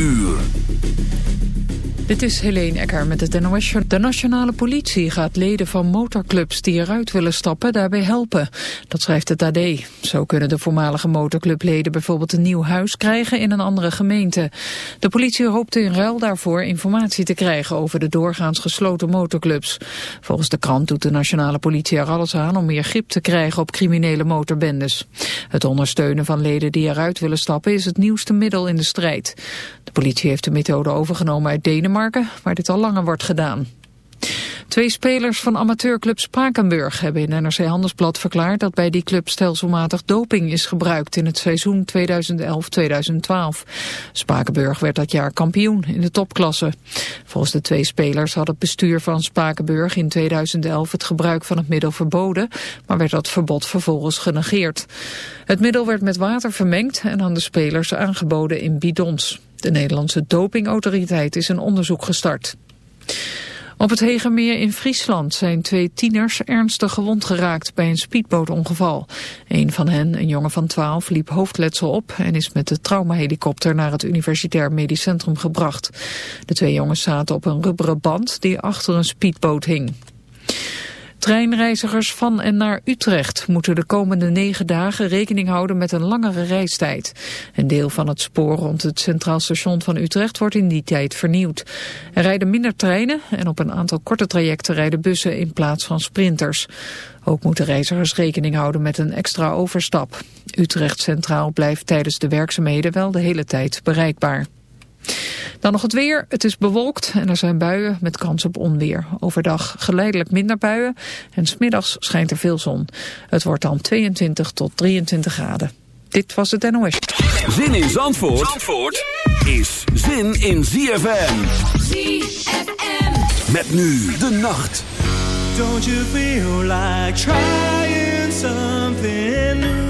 uur. Dit is Helene Ecker met het NOS. De nationale politie gaat leden van motorclubs die eruit willen stappen daarbij helpen. Dat schrijft het AD. Zo kunnen de voormalige motorclubleden bijvoorbeeld een nieuw huis krijgen in een andere gemeente. De politie hoopt in ruil daarvoor informatie te krijgen over de doorgaans gesloten motorclubs. Volgens de krant doet de nationale politie er alles aan om meer grip te krijgen op criminele motorbendes. Het ondersteunen van leden die eruit willen stappen is het nieuwste middel in de strijd. De politie heeft de methode overgenomen uit Denemarken, waar dit al langer wordt gedaan. Twee spelers van amateurclub Spakenburg hebben in NRC Handelsblad verklaard dat bij die club stelselmatig doping is gebruikt in het seizoen 2011-2012. Spakenburg werd dat jaar kampioen in de topklasse. Volgens de twee spelers had het bestuur van Spakenburg in 2011 het gebruik van het middel verboden, maar werd dat verbod vervolgens genegeerd. Het middel werd met water vermengd en aan de spelers aangeboden in bidons. De Nederlandse dopingautoriteit is een onderzoek gestart. Op het Hegermeer in Friesland zijn twee tieners ernstig gewond geraakt bij een speedbootongeval. Een van hen, een jongen van 12, liep hoofdletsel op en is met de traumahelikopter naar het Universitair Medisch Centrum gebracht. De twee jongens zaten op een rubberen band die achter een speedboot hing. Treinreizigers van en naar Utrecht moeten de komende negen dagen rekening houden met een langere reistijd. Een deel van het spoor rond het Centraal Station van Utrecht wordt in die tijd vernieuwd. Er rijden minder treinen en op een aantal korte trajecten rijden bussen in plaats van sprinters. Ook moeten reizigers rekening houden met een extra overstap. Utrecht Centraal blijft tijdens de werkzaamheden wel de hele tijd bereikbaar. Dan nog het weer. Het is bewolkt en er zijn buien met kans op onweer. Overdag geleidelijk minder buien en smiddags schijnt er veel zon. Het wordt dan 22 tot 23 graden. Dit was het NOS. Zin in Zandvoort, Zandvoort is zin in ZFM. ZFM. Met nu de nacht. Don't you feel like trying something new?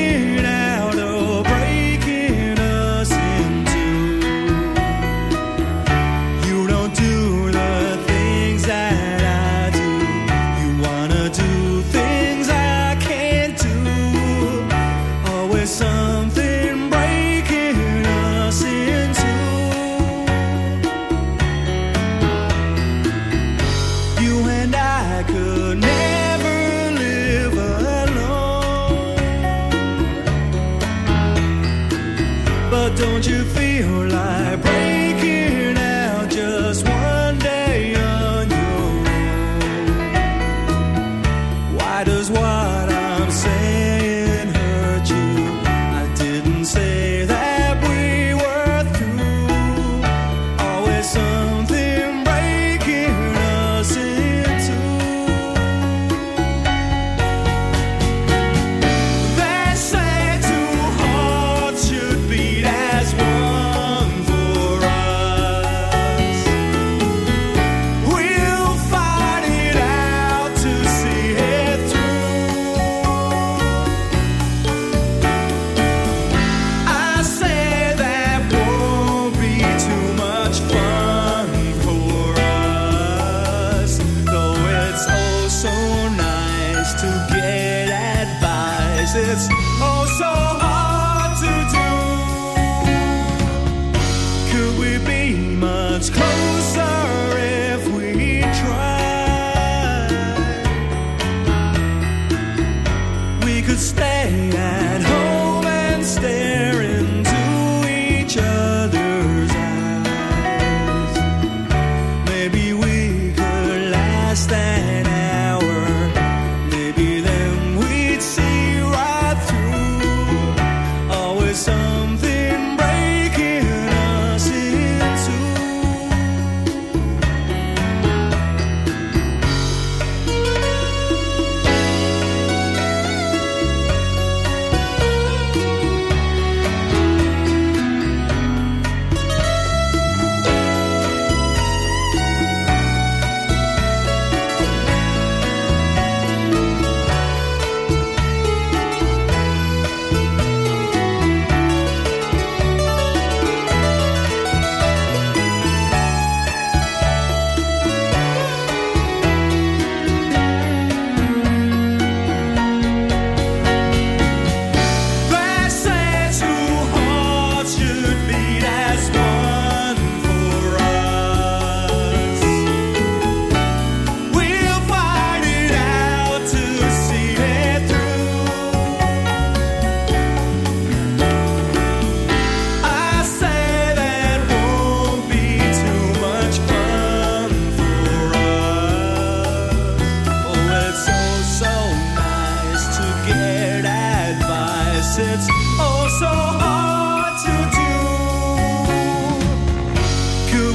It's oh so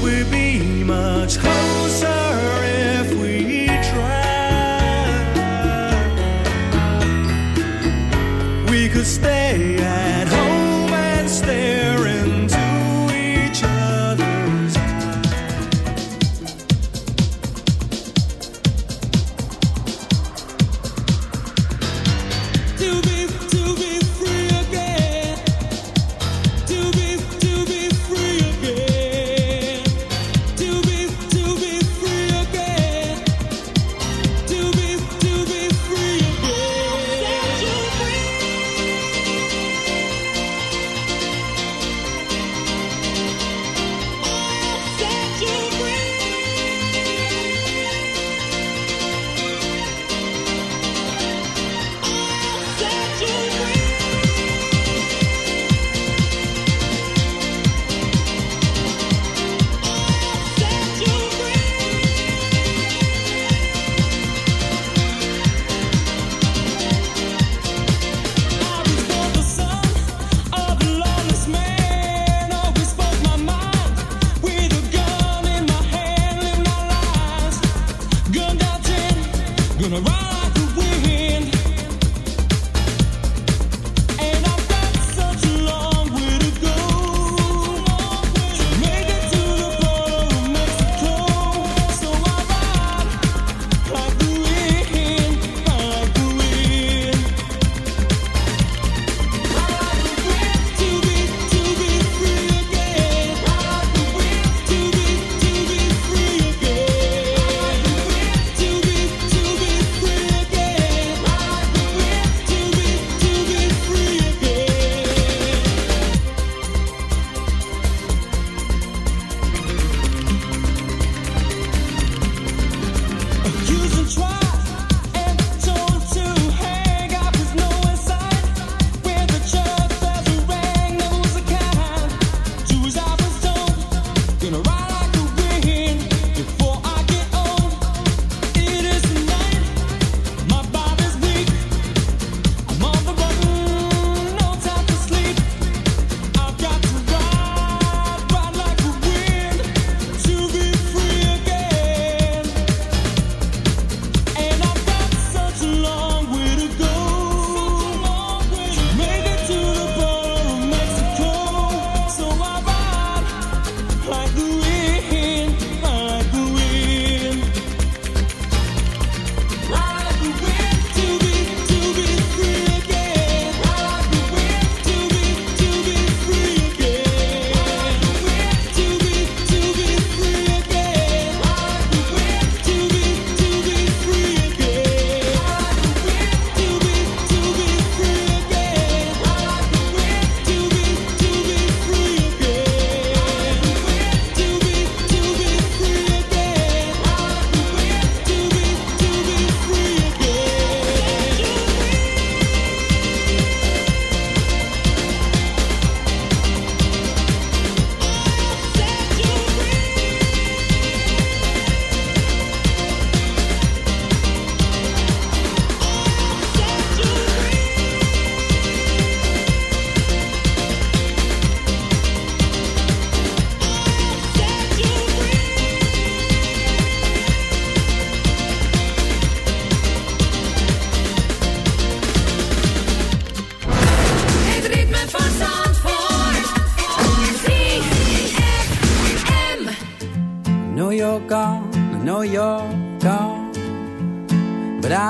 we'll be much closer.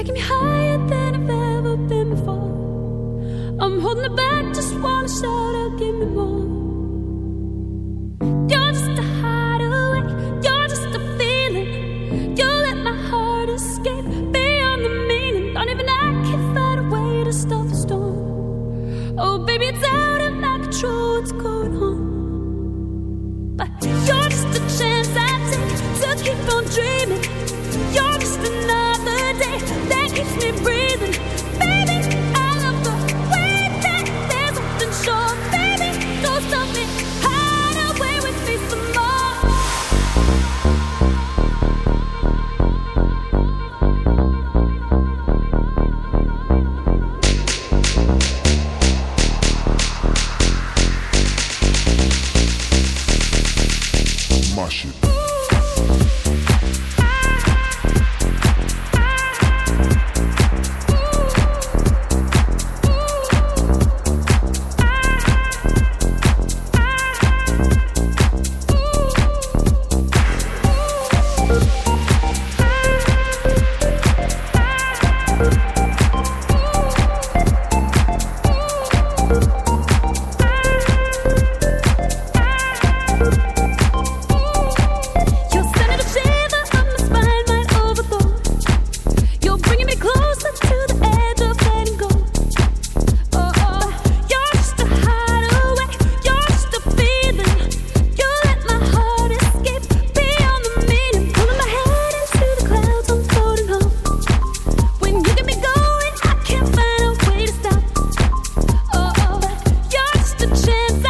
taking me higher than I've ever been before. I'm holding it back, just wanna shout out. since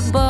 the.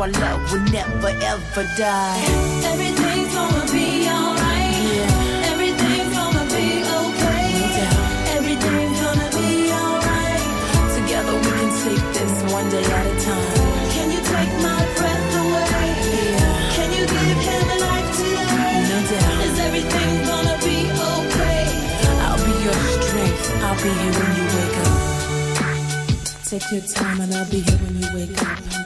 our love will never ever die. Everything's gonna be alright. Yeah. Everything's gonna be okay. No doubt. Everything's gonna be alright. Together we can take this one day at a time. Can you take my breath away? Yeah. Can you give him a life today? No doubt. Is everything gonna be okay? I'll be your strength. I'll be here when you wake up. Take your time and I'll be here when you wake up.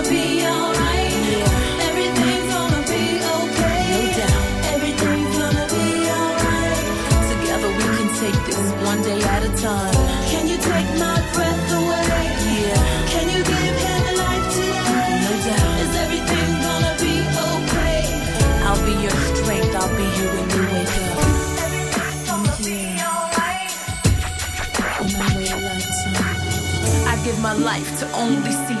one day at a time. Can you take my breath away? Yeah. Can you give him life today? No doubt. Is everything gonna be okay? I'll be your strength. I'll be here when you wake up. Is everything gonna yeah. be alright. I give my life to only see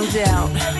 no doubt.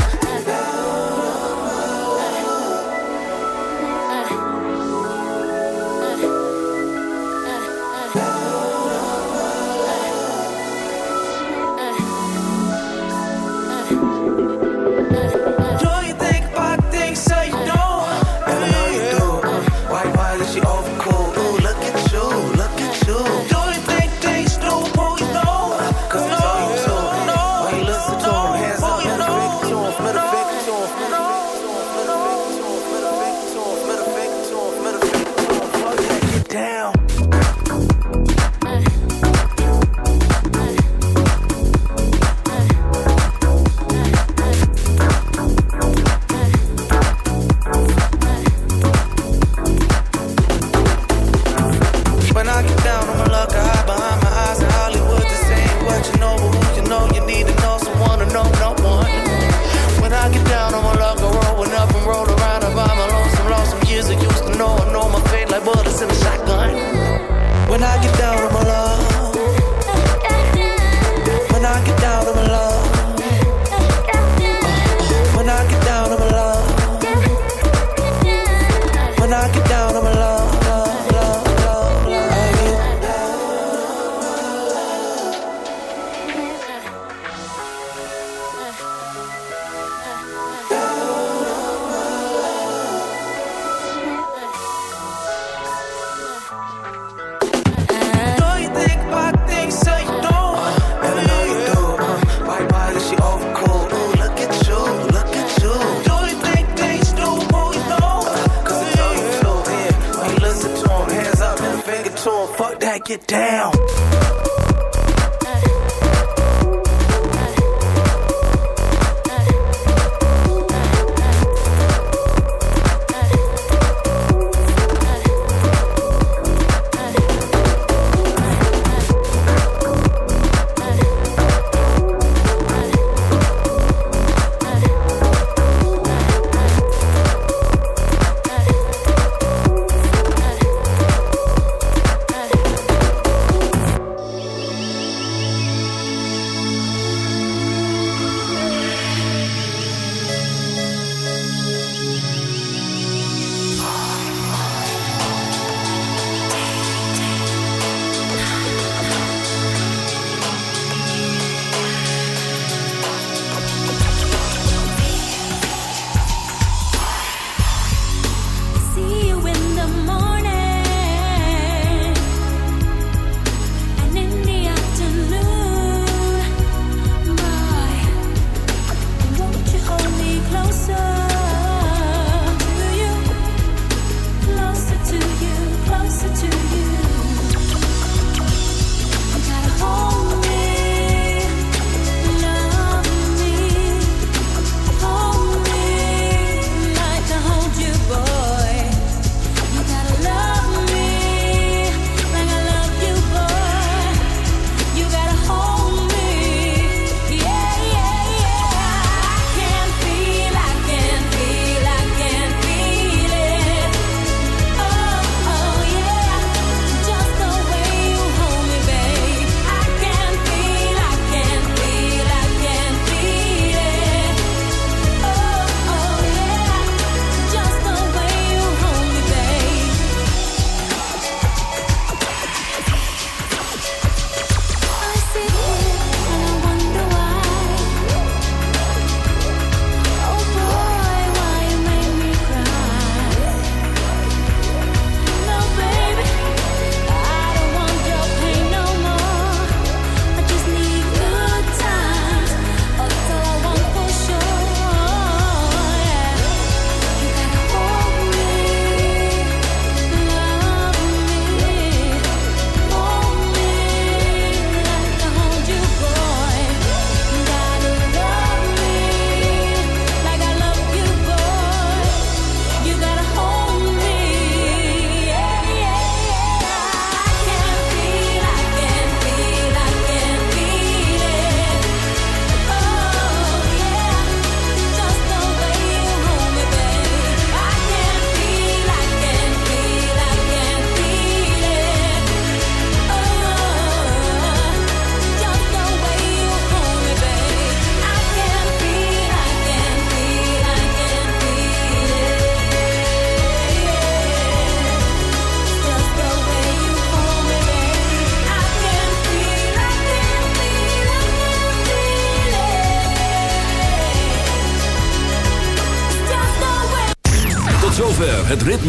Him. Fuck that, get down.